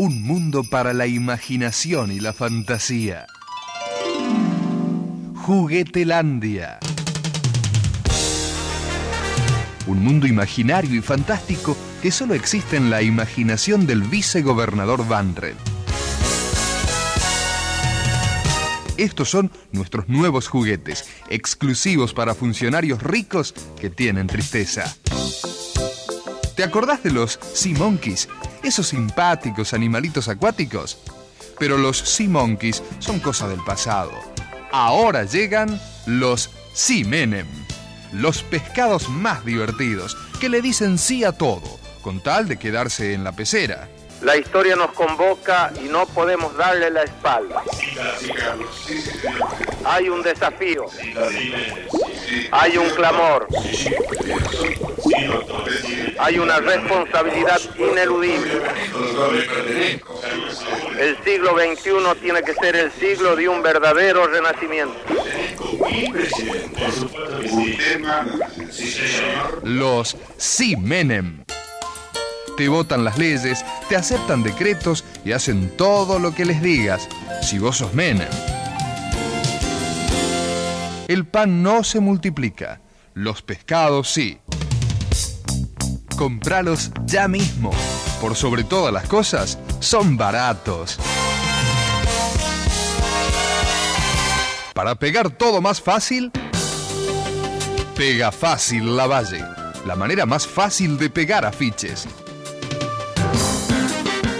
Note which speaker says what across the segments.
Speaker 1: Un mundo para la imaginación y la fantasía. Juguetelandia. Un mundo imaginario y fantástico que solo existe en la imaginación del vicegobernador Vanred. Estos son nuestros nuevos juguetes, exclusivos para funcionarios ricos que tienen tristeza. ¿Te acordás de los Sea Monkeys? Esos simpáticos animalitos acuáticos. Pero los Sea Monkeys son cosa del pasado. Ahora llegan los Sea Menem. Los pescados más divertidos, que le dicen sí a todo, con tal de quedarse en la pecera.
Speaker 2: La historia nos convoca y no podemos darle la espalda. Hay un desafío. Hay un clamor. Hay una responsabilidad ineludible. El siglo XXI tiene que ser el siglo de un verdadero renacimiento.
Speaker 1: Los Simenem te votan las leyes, te aceptan decretos y hacen todo lo que les digas, si vos sos Menem. El pan no se multiplica, los pescados sí. Compralos ya mismo. Por sobre todas las cosas, son baratos. Para pegar todo más fácil, pega fácil la valle. La manera más fácil de pegar afiches.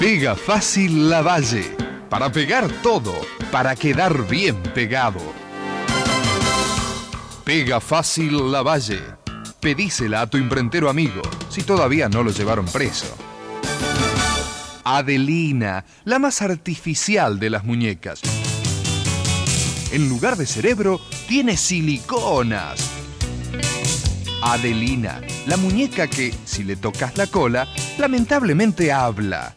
Speaker 1: Pega fácil la valle. Para pegar todo, para quedar bien pegado. Pega fácil la valle. Pedísela a tu imprentero amigo, si todavía no lo llevaron preso. Adelina, la más artificial de las muñecas. En lugar de cerebro, tiene siliconas. Adelina, la muñeca que, si le tocas la cola, lamentablemente habla.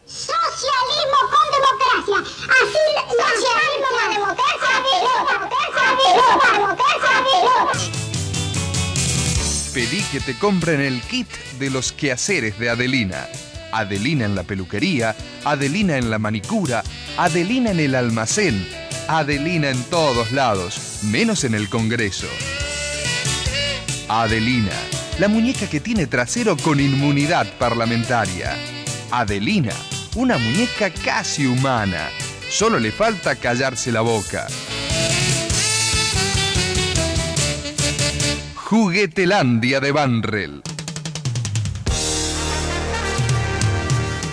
Speaker 1: Pedí que te compren el kit de los quehaceres de Adelina. Adelina en la peluquería, Adelina en la manicura, Adelina en el almacén, Adelina en todos lados, menos en el Congreso. Adelina, la muñeca que tiene trasero con inmunidad parlamentaria. Adelina, una muñeca casi humana. Solo le falta callarse la boca. Juguetelandia de Banrel.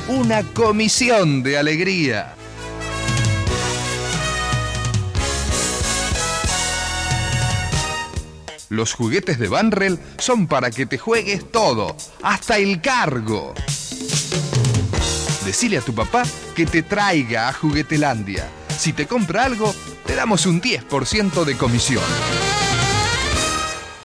Speaker 1: Una comisión de alegría. Los juguetes de Banrel son para que te juegues todo, hasta el cargo. Decile a tu papá que te traiga a Juguetelandia. Si te compra algo, te damos un 10% de comisión.